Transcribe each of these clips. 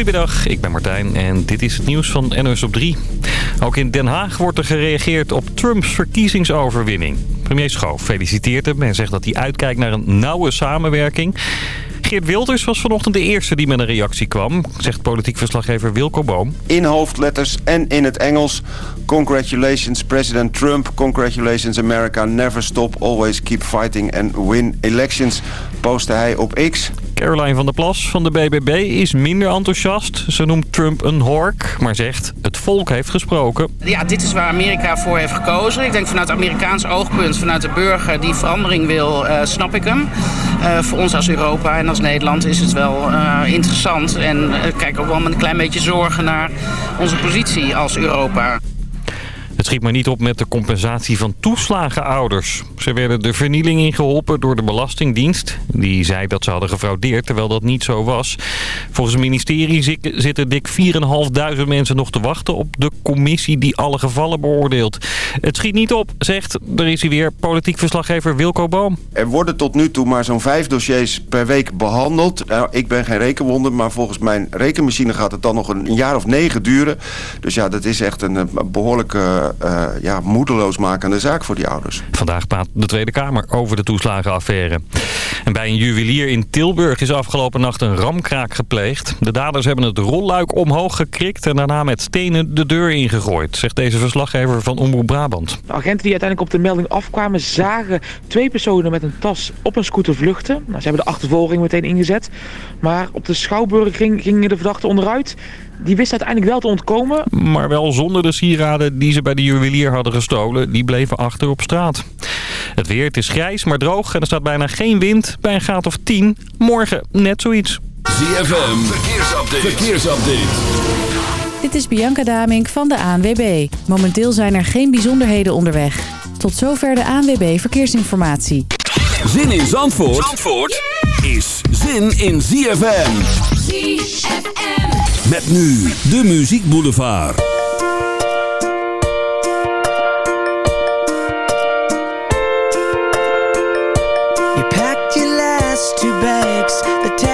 Goedemiddag, ik ben Martijn en dit is het nieuws van NOS op 3. Ook in Den Haag wordt er gereageerd op Trumps verkiezingsoverwinning. Premier Schoof feliciteert hem en zegt dat hij uitkijkt naar een nauwe samenwerking. Geert Wilders was vanochtend de eerste die met een reactie kwam, zegt politiek verslaggever Wilco Boom. In hoofdletters en in het Engels. Congratulations President Trump. Congratulations America. Never stop. Always keep fighting and win elections. Postte hij op X. Caroline van der Plas van de BBB is minder enthousiast. Ze noemt Trump een hork, maar zegt het volk heeft gesproken. Ja, dit is waar Amerika voor heeft gekozen. Ik denk vanuit Amerikaans oogpunt, vanuit de burger die verandering wil, uh, snap ik hem. Uh, voor ons als Europa en als Nederland is het wel uh, interessant. En kijk ook wel met een klein beetje zorgen naar onze positie als Europa. Het schiet maar niet op met de compensatie van toeslagenouders. Ze werden de vernieling ingeholpen door de Belastingdienst. Die zei dat ze hadden gefraudeerd, terwijl dat niet zo was. Volgens het ministerie zitten dik 4.500 mensen nog te wachten... op de commissie die alle gevallen beoordeelt. Het schiet niet op, zegt, er is hij weer, politiek verslaggever Wilco Boom. Er worden tot nu toe maar zo'n vijf dossiers per week behandeld. Nou, ik ben geen rekenwonder, maar volgens mijn rekenmachine gaat het dan nog een jaar of negen duren. Dus ja, dat is echt een behoorlijke uh, ja, moedeloosmakende zaak voor die ouders. Vandaag praat de Tweede Kamer over de toeslagenaffaire. En bij een juwelier in Tilburg is afgelopen nacht een ramkraak gepleegd. De daders hebben het rolluik omhoog gekrikt en daarna met stenen de deur ingegooid, zegt deze verslaggever van Omroep Brabant. De agenten die uiteindelijk op de melding afkwamen zagen twee personen met een tas op een scooter vluchten. Nou, ze hebben de achtervolging meteen ingezet. Maar op de Schouwburg gingen de verdachten onderuit die wist uiteindelijk wel te ontkomen. Maar wel zonder de sieraden die ze bij de juwelier hadden gestolen. Die bleven achter op straat. Het weer, het is grijs, maar droog en er staat bijna geen wind. Bij een graad of 10. Morgen net zoiets. ZFM, verkeersupdate. verkeersupdate. Dit is Bianca Damink van de ANWB. Momenteel zijn er geen bijzonderheden onderweg. Tot zover de ANWB Verkeersinformatie. Zin in Zandvoort, Zandvoort is zin in ZFM. ZFM. Met nu de Muziek Boulevard. Two bags, the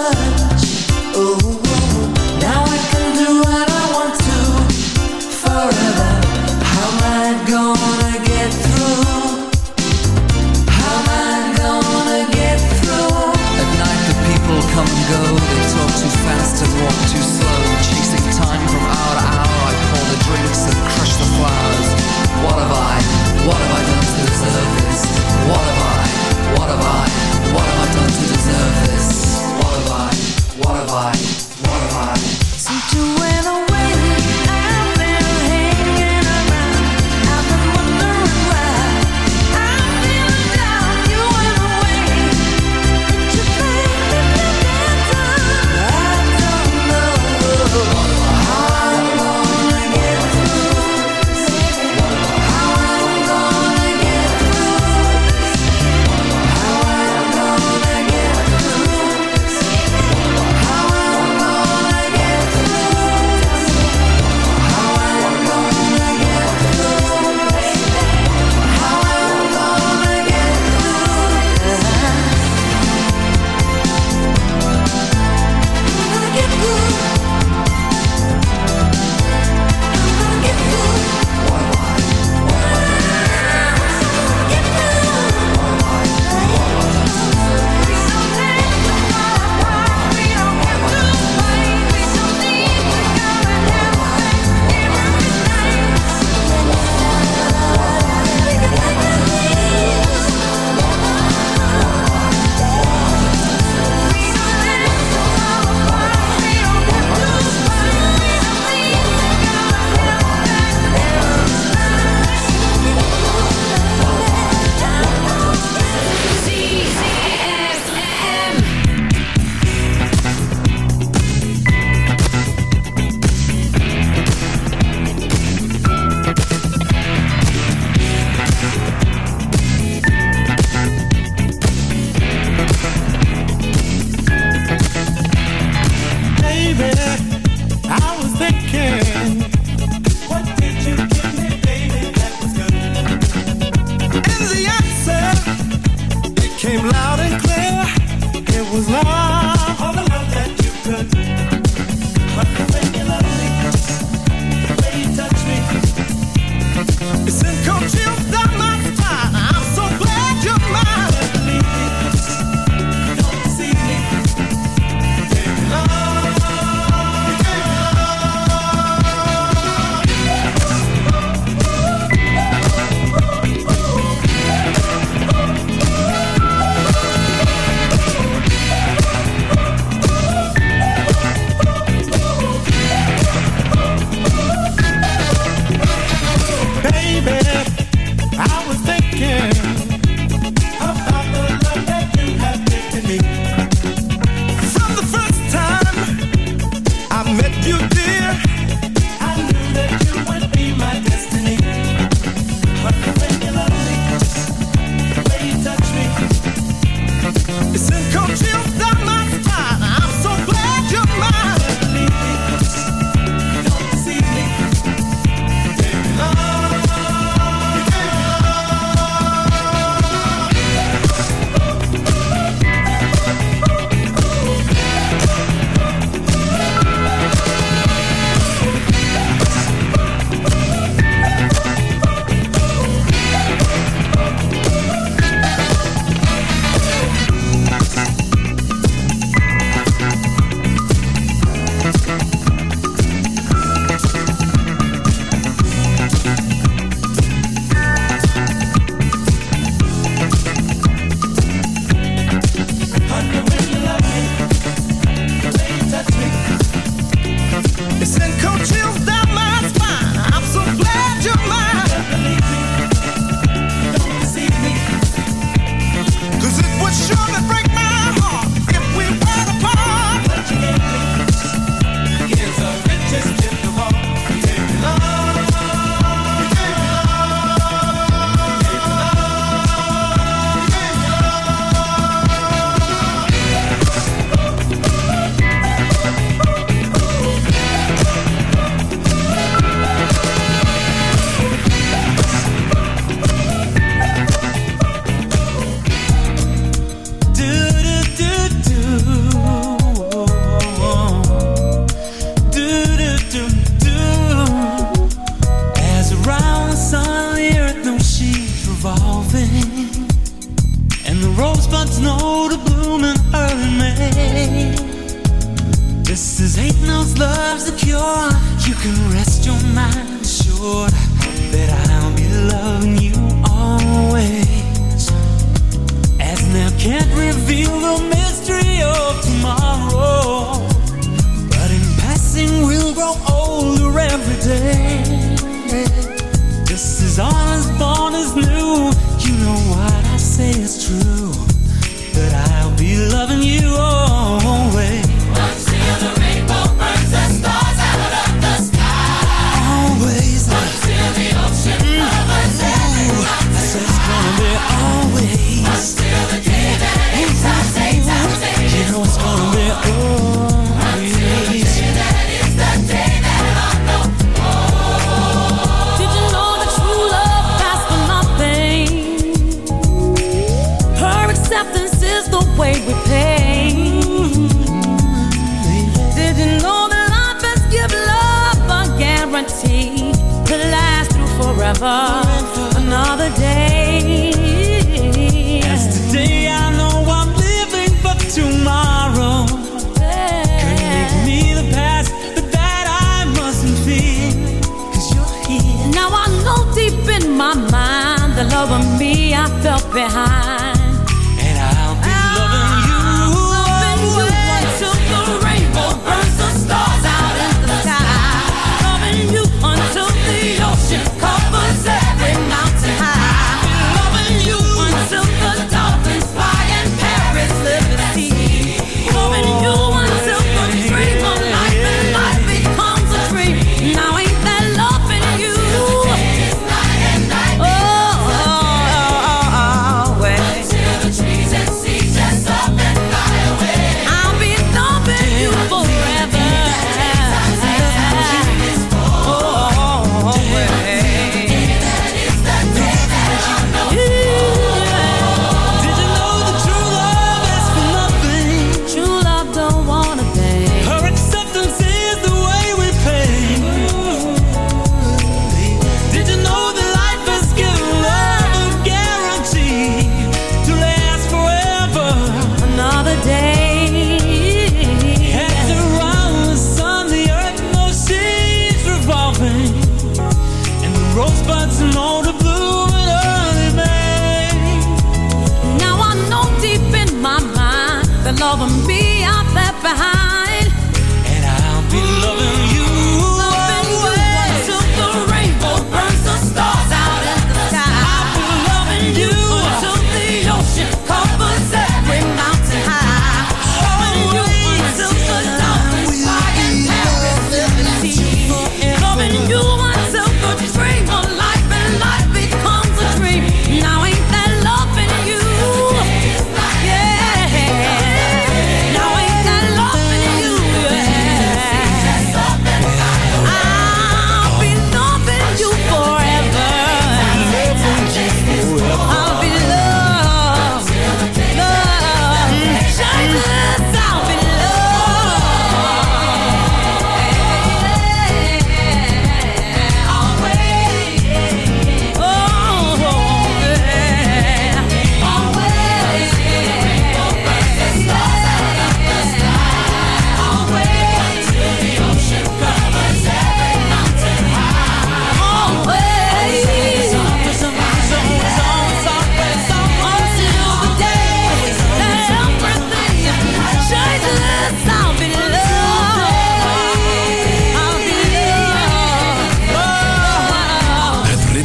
love.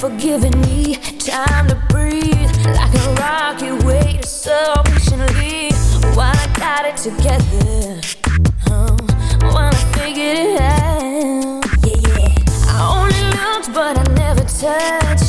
for giving me. Time to breathe Like a rocky way to so While I got it together oh, While I figured it out Yeah, yeah. I only looked but I never touched.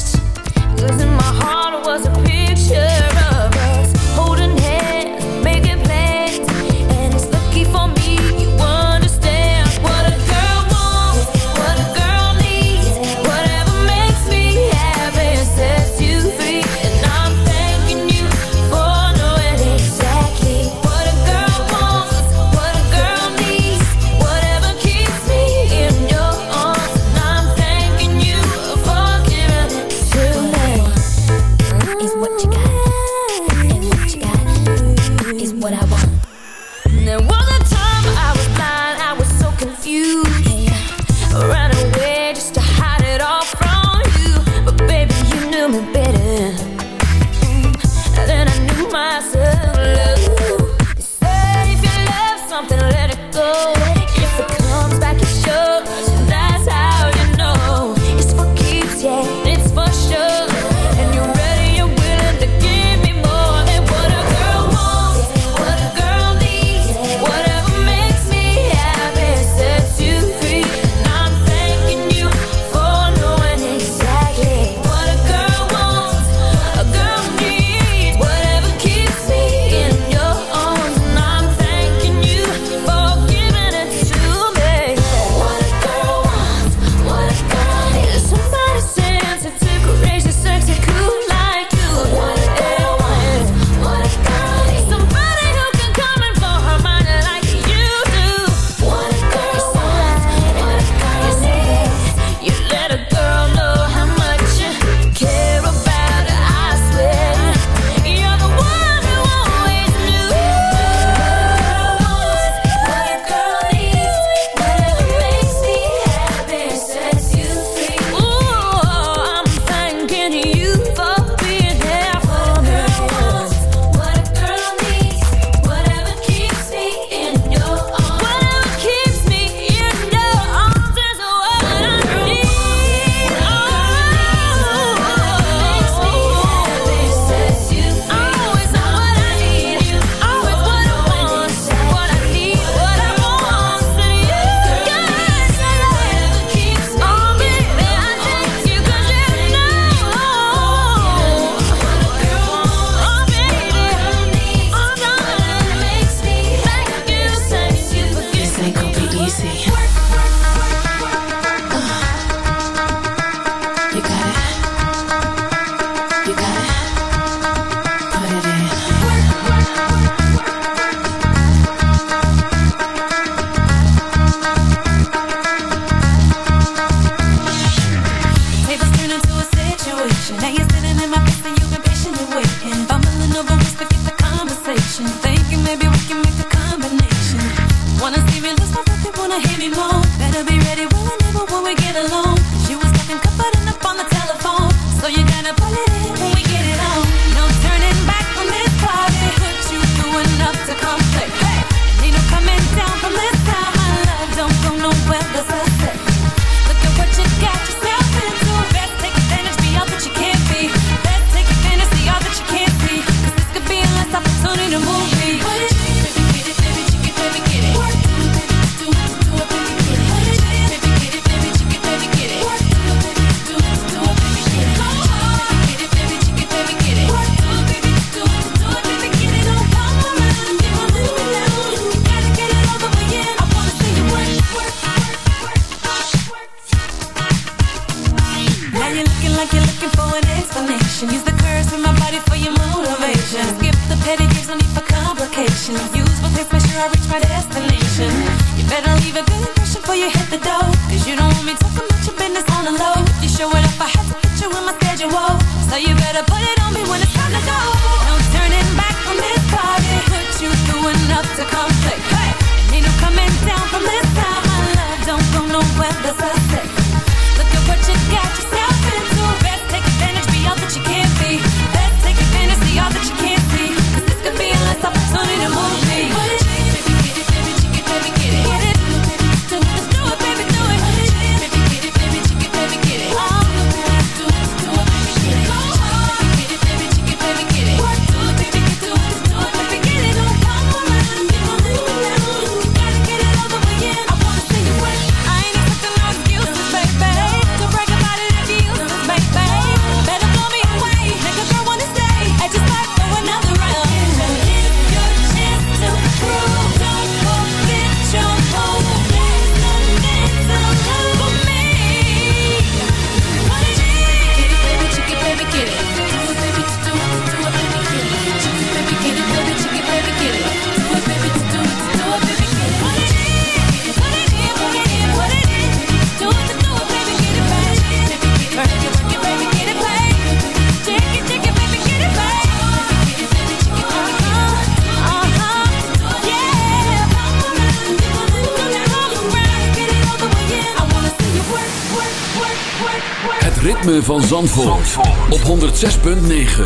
ritme van Zandvoort, Zandvoort. op 106.9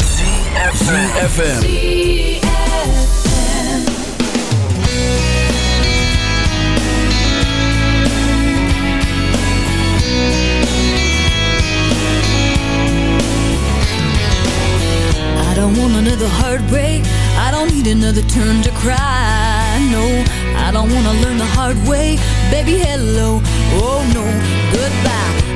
CFFM I don't want another heartbreak. I don't need another turn to cry. No, I don't want to learn the hard way. Baby, hello, oh no, goodbye.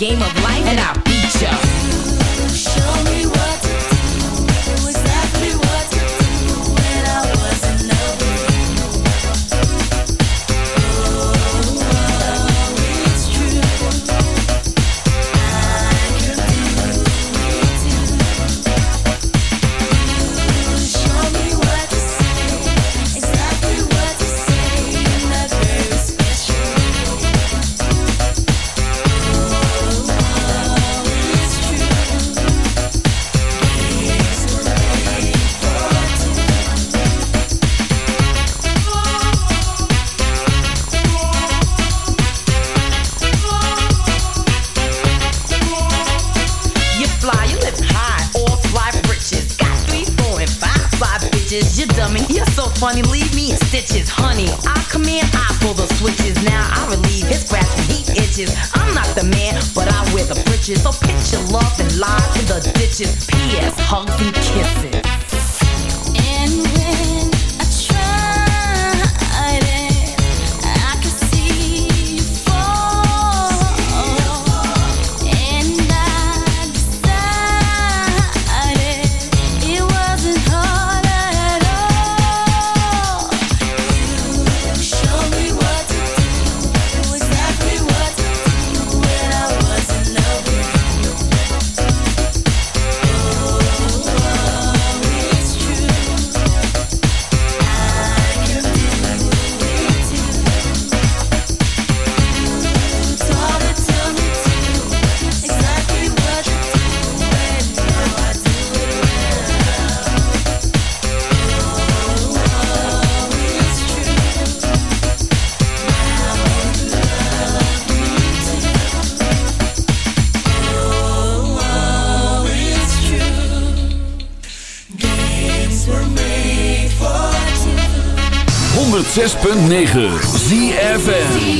game of But I wear the britches. so pitch your love and lies in the ditches. P.S. Hugs and kisses. 106.9 ZFN